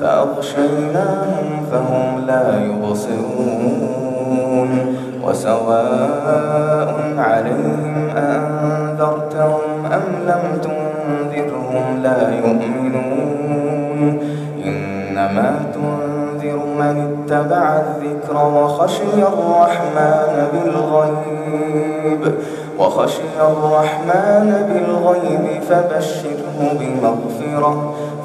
فأغشيناهم فهم لا يبصرون وسواء عليهم أنذرتهم أم لم تنذرهم لا يؤمنون إنما تنذر من اتبع الذكر وخشي الرحمن بالغيب وخشي الرحمن بالغيب فبشره بمغفرة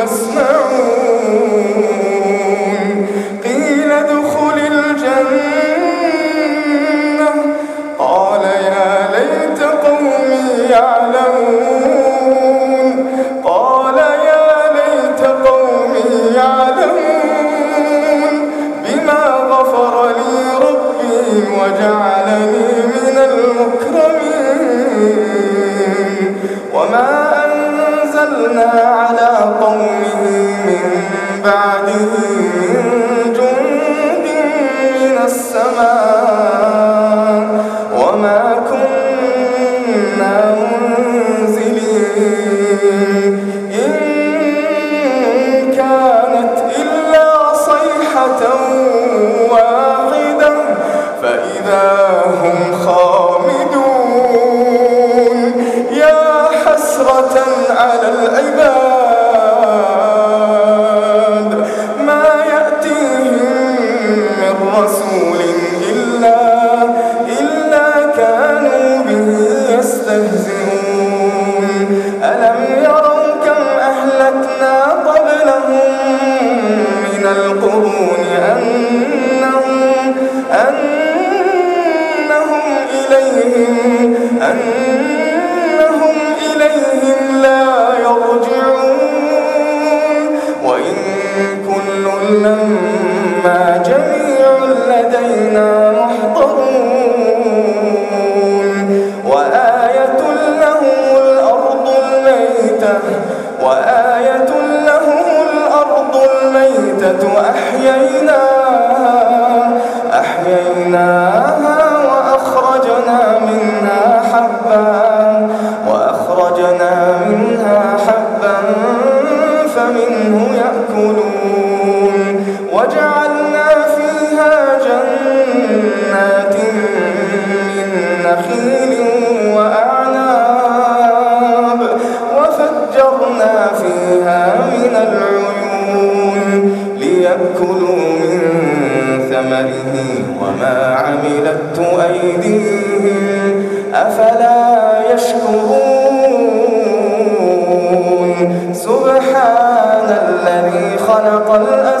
بربكم وما كنا منزلين. القرون أنهم, أنهم إليهم أنهم إليهم لا يرجعون. وإن كل لما جميع لدينا الأرض وأخرجنا منها حبا وأخرجنا منها حبا فمنه يأكلون. وجعلنا فيها جنات من نخيل وما عملت أيديهم أفلا يشكرون. سبحان الذي خلق الأسفل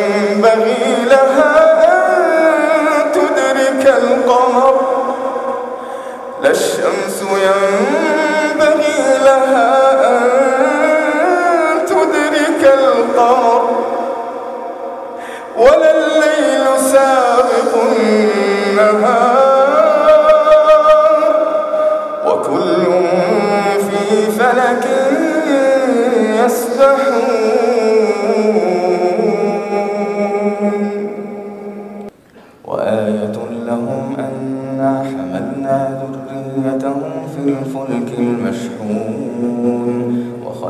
ينبغي لها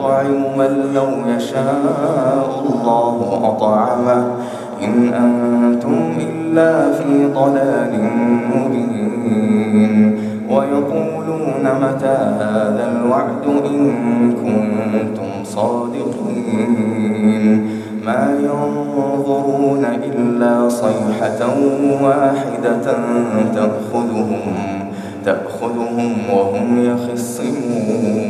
نطعم من لو يشاء الله أطعمه. إن أنتم إلا في ضلال مبين. ويقولون متى هذا الوعد إن كنتم صادقين. ما ينظرون إلا صيحة واحدة تأخذهم تأخذهم وهم يخصمون.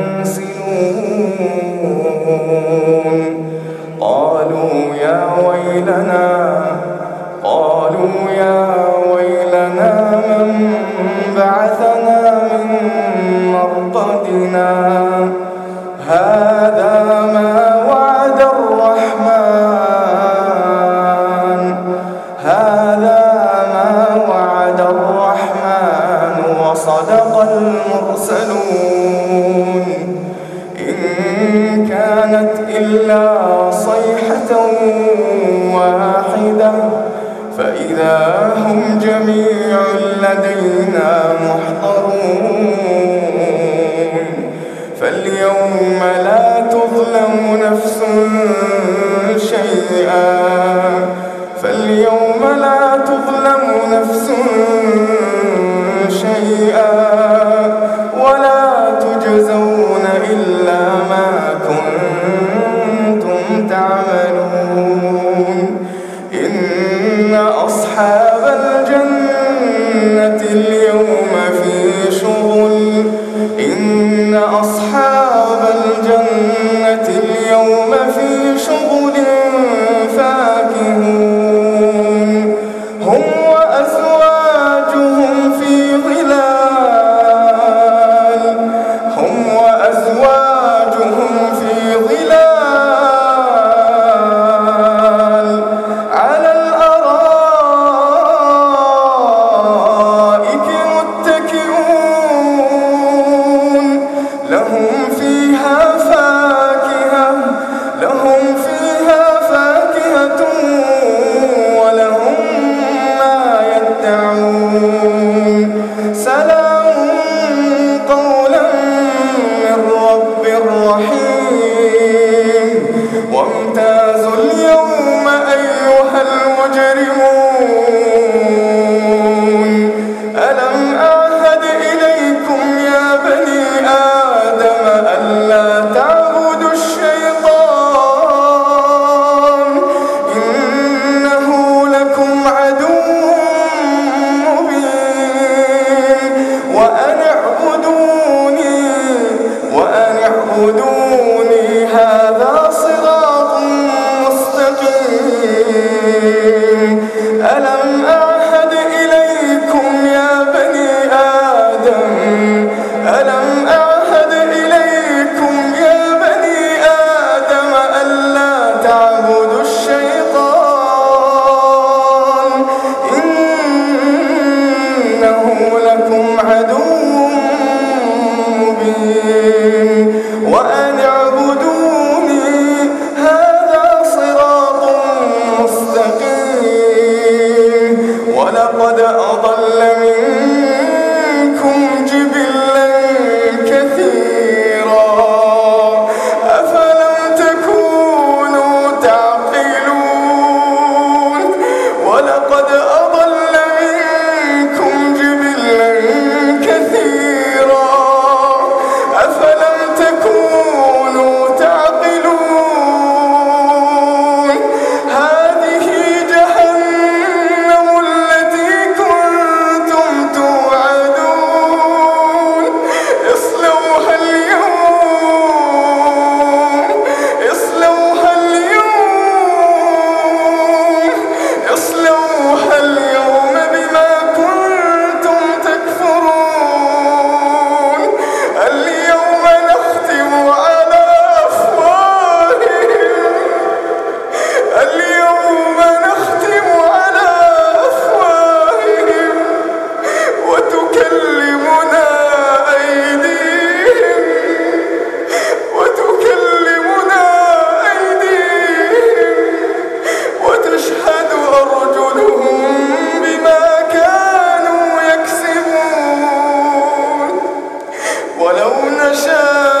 هم جميع لدينا محضرون. فاليوم لا تظلم نفس شيئا. فاليوم لا تظلم نفس شيئا. أصحاب يعلمون سلام. ولو نشاء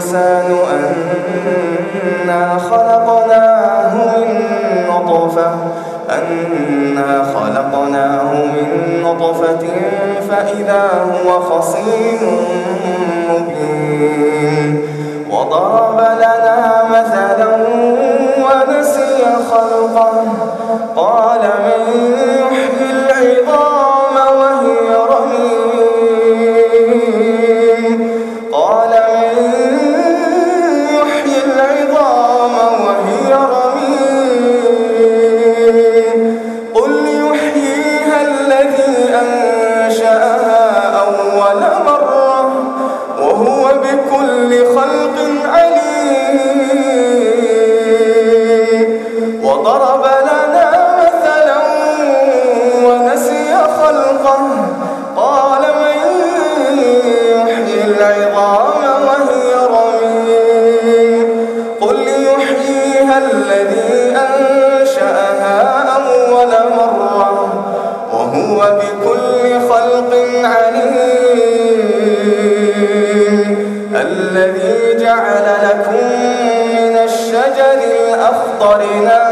الإنسان أنا خلقناه من نطفة أنا خلقناه من نطفة فإذا هو خصيم مبين. وضرب لنا مثلا ونسي خلقه قال من فسبحان